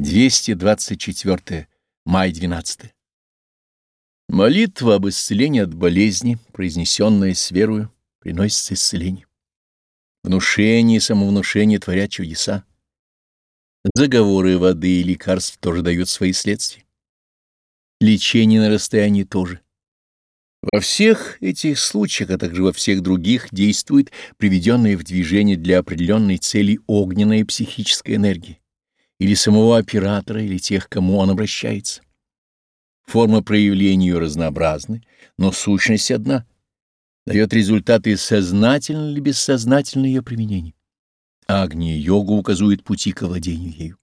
224. Май 12. Молитва об исцелении от болезни, произнесенная с верою, приносит исцеление. Внушение и самовнушение творят чудеса. Заговоры воды и лекарств тоже дают свои следствия. Лечение на расстоянии тоже. Во всех этих случаях, а также во всех других, действует приведенная в движение для определенной цели огненная психическая энергия или самого оператора, или тех, кому он обращается. Форма проявления ее разнообразны, но сущность одна — дает результаты сознательно или бессознательно ее применения. Агния-йога указывает пути к овладению ею.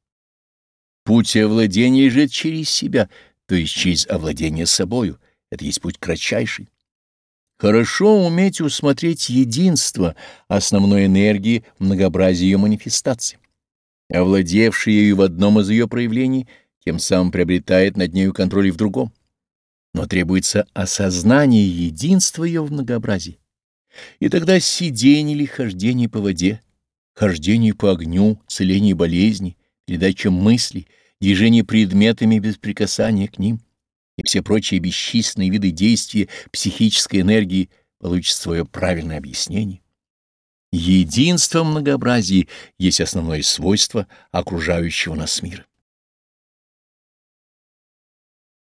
Путь овладения лежит через себя, то есть через овладение собою. Это есть путь кратчайший. Хорошо уметь усмотреть единство основной энергии в ее манифестаций овладевший ею в одном из ее проявлений, тем самым приобретает над нею контроль и в другом. Но требуется осознание единства ее в многообразии. И тогда сидение или хождение по воде, хождение по огню, целение болезни, передача мыслей, движение предметами без прикасания к ним и все прочие бесчисленные виды действия психической энергии получат свое правильное объяснение. Единство в многообразии есть основное свойство окружающего нас мира.